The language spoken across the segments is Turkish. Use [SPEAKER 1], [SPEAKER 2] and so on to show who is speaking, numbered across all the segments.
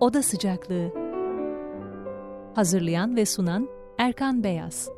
[SPEAKER 1] Oda Sıcaklığı. Hazırlayan ve sunan Erkan Beyaz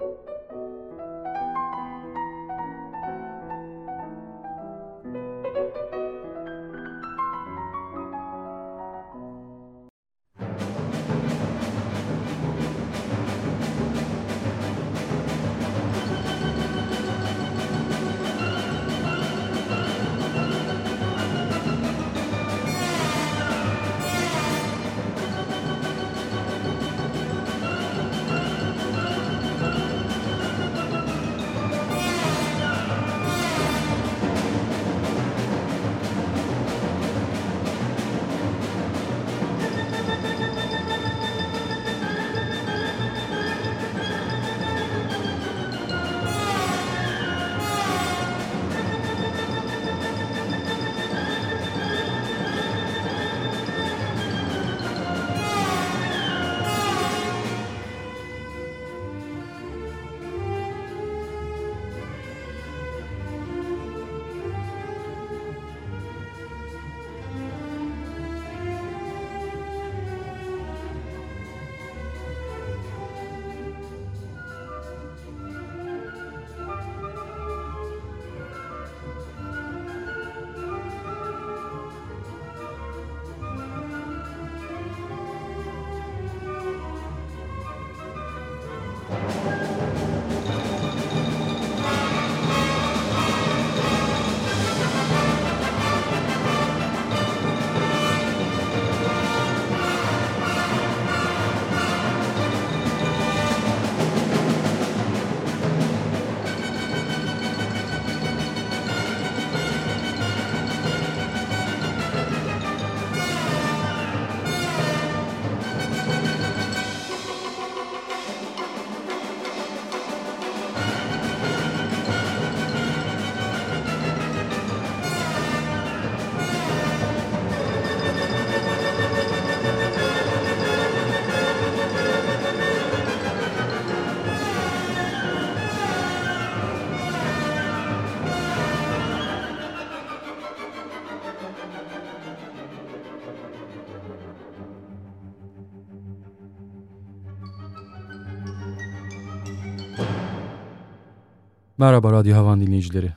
[SPEAKER 2] Merhaba Radyo Havan dinleyicileri.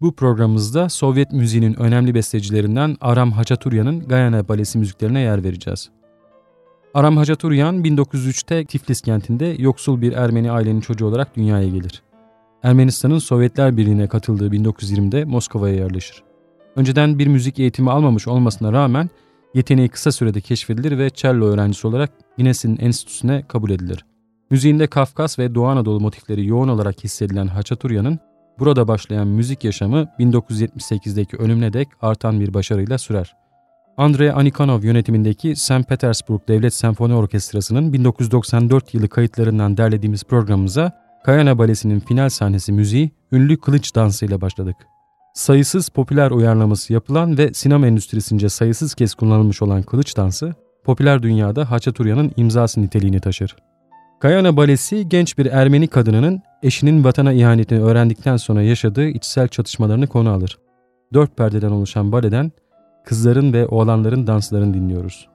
[SPEAKER 2] Bu programımızda Sovyet müziğinin önemli bestecilerinden Aram Haçaturyan'ın Gayana Balesi müziklerine yer vereceğiz. Aram Haçaturyan 1903'te Tiflis kentinde yoksul bir Ermeni ailenin çocuğu olarak dünyaya gelir. Ermenistan'ın Sovyetler Birliği'ne katıldığı 1920'de Moskova'ya yerleşir. Önceden bir müzik eğitimi almamış olmasına rağmen yeteneği kısa sürede keşfedilir ve cello öğrencisi olarak Guinness'in enstitüsüne kabul edilir. Müziğinde Kafkas ve Doğu Anadolu motifleri yoğun olarak hissedilen Haçaturya'nın burada başlayan müzik yaşamı 1978'deki ölümüne dek artan bir başarıyla sürer. Andrei Anikanov yönetimindeki St. Petersburg Devlet Senfoni Orkestrası'nın 1994 yılı kayıtlarından derlediğimiz programımıza Kayana Balesi'nin final sahnesi müziği ünlü kılıç dansıyla başladık. Sayısız popüler uyarlaması yapılan ve sinema endüstrisince sayısız kez kullanılmış olan kılıç dansı, popüler dünyada Haçaturya'nın imzası niteliğini taşır. Gayana Balesi genç bir Ermeni kadınının eşinin vatana ihanetini öğrendikten sonra yaşadığı içsel çatışmalarını konu alır. Dört perdeden oluşan baleden kızların ve oğlanların danslarını dinliyoruz.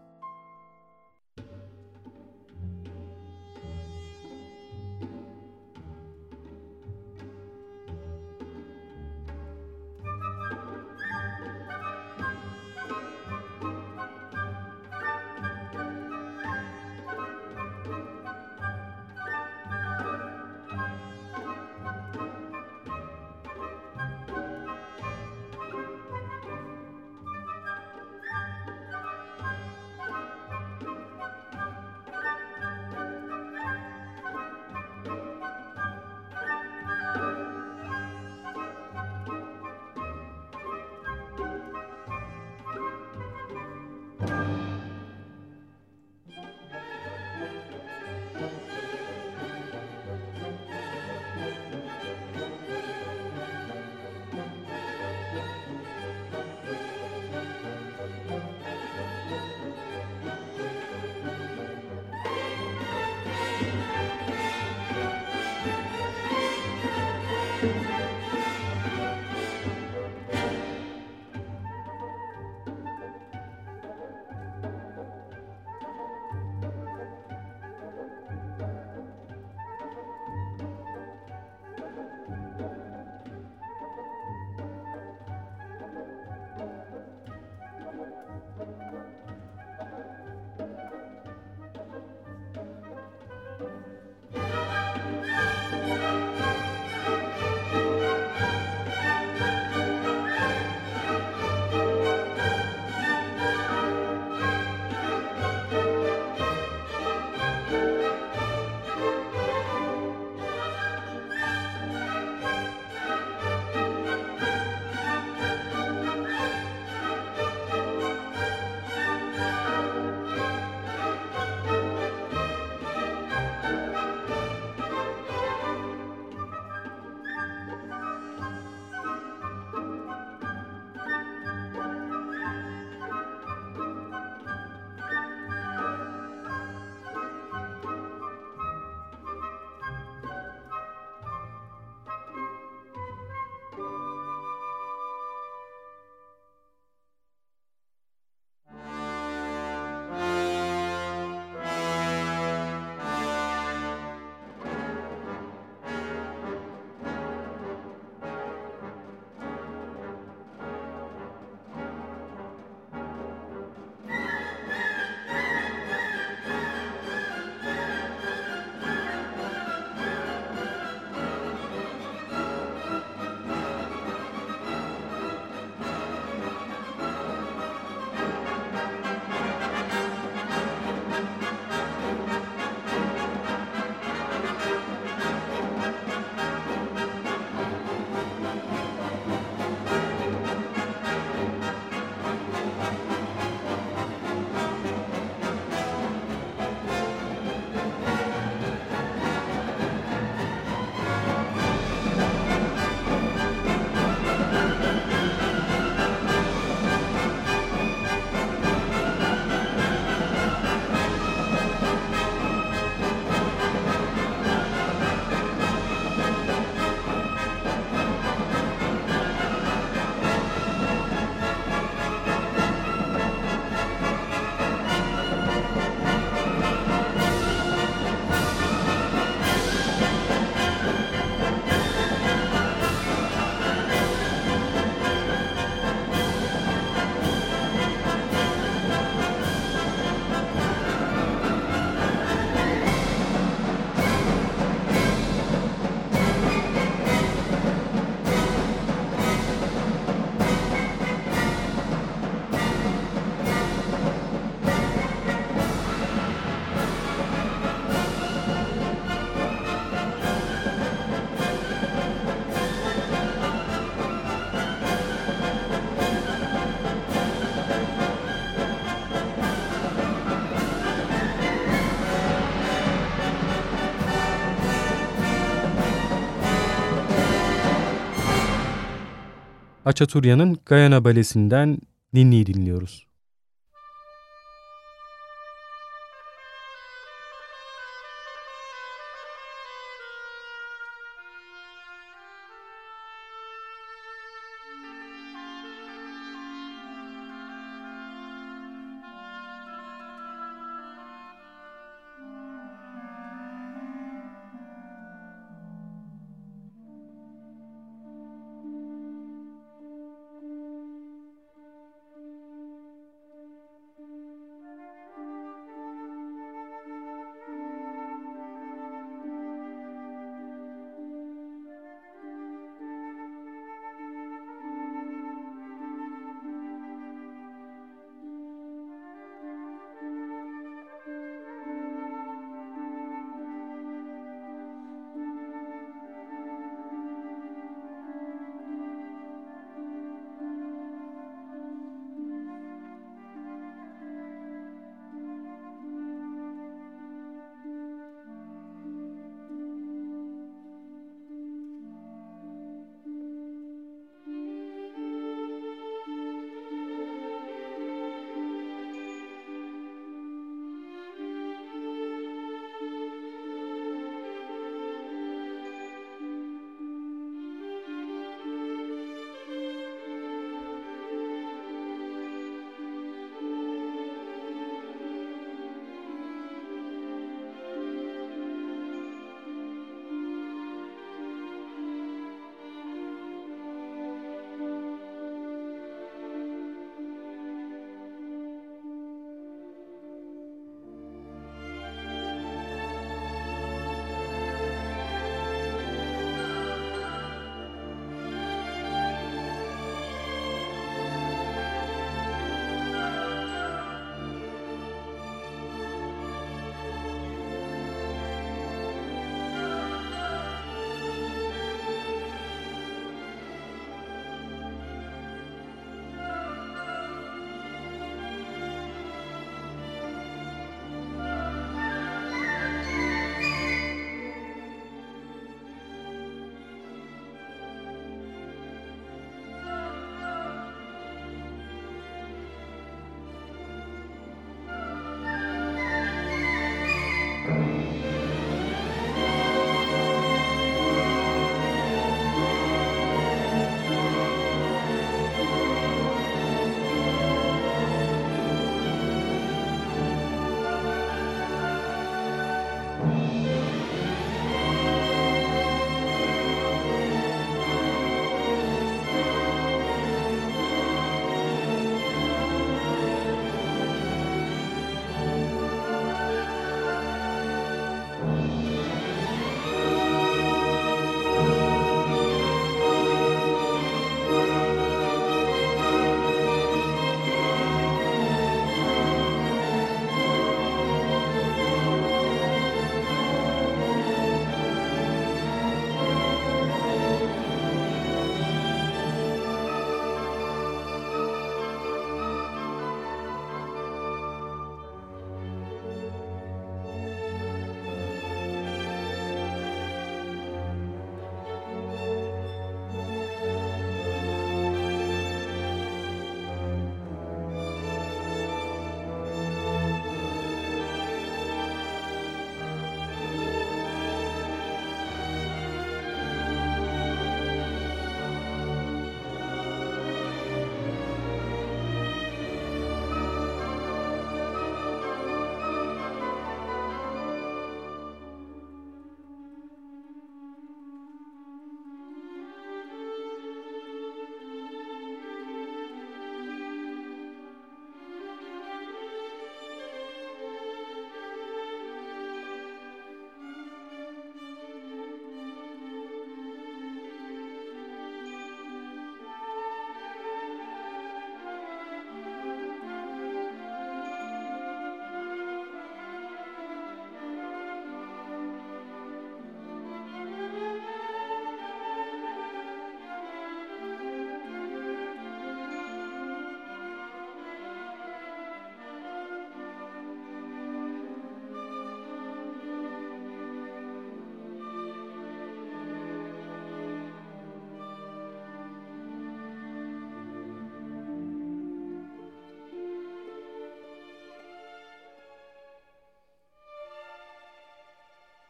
[SPEAKER 2] Haçaturya'nın Gayana Balesi'nden Ninni'yi dinliyoruz.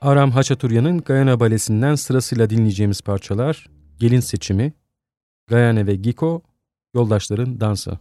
[SPEAKER 2] Aram Haçaturya'nın Gayana Balesi'nden sırasıyla dinleyeceğimiz parçalar Gelin Seçimi, Gayane ve Giko, Yoldaşların Dansı.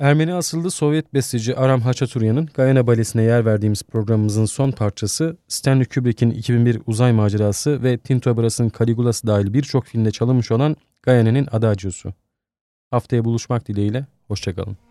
[SPEAKER 2] Ermeni asıllı Sovyet besteci Aram Haçaturyan'ın Gayana Balesi'ne yer verdiğimiz programımızın son parçası Stanley Kubrick'in 2001 Uzay Macerası ve Tinto Brass'ın Caligula'sı dahil birçok filmde çalınmış olan Gayana'nın Adagio'su. Haftaya buluşmak dileğiyle, hoşçakalın.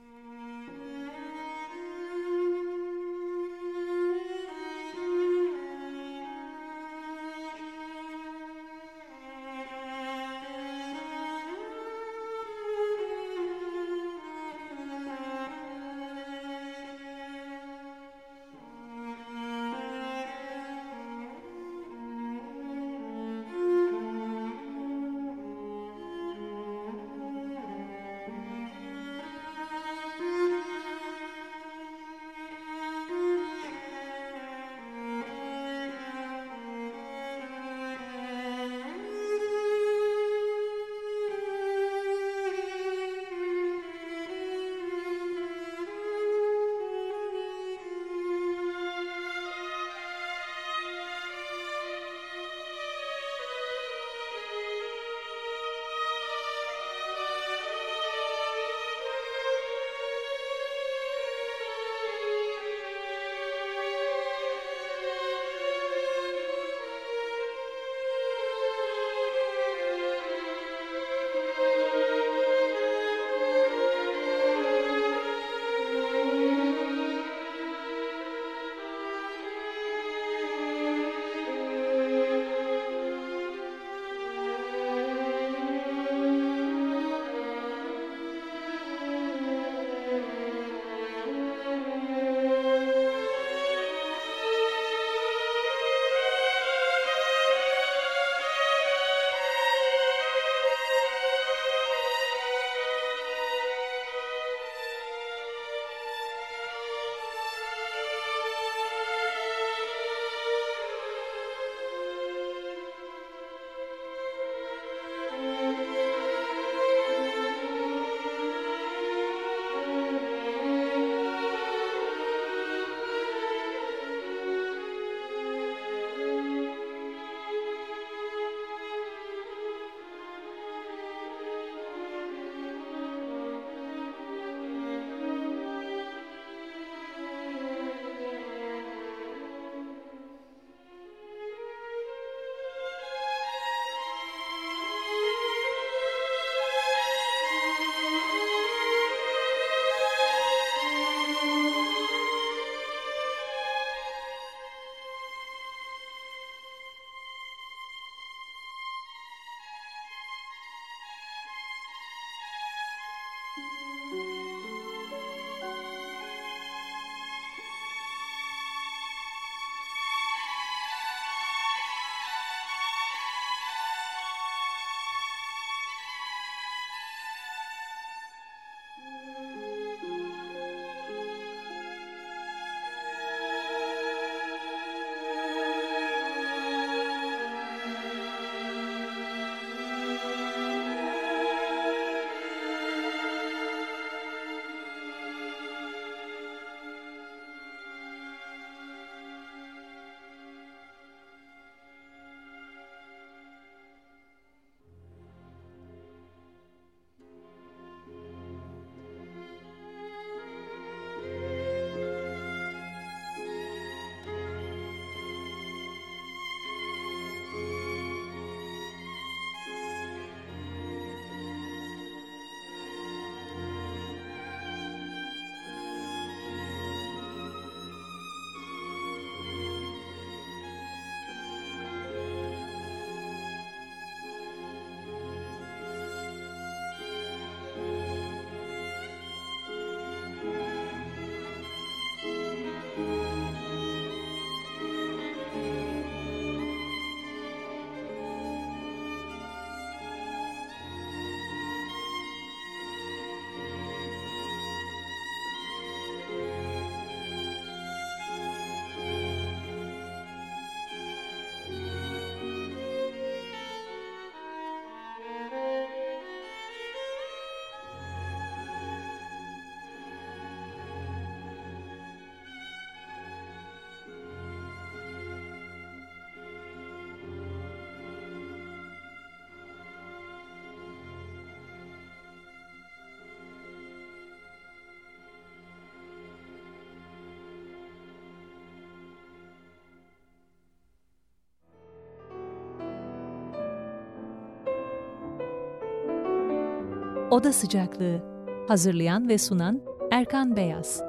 [SPEAKER 1] Oda Sıcaklığı. Hazırlayan ve sunan Erkan Beyaz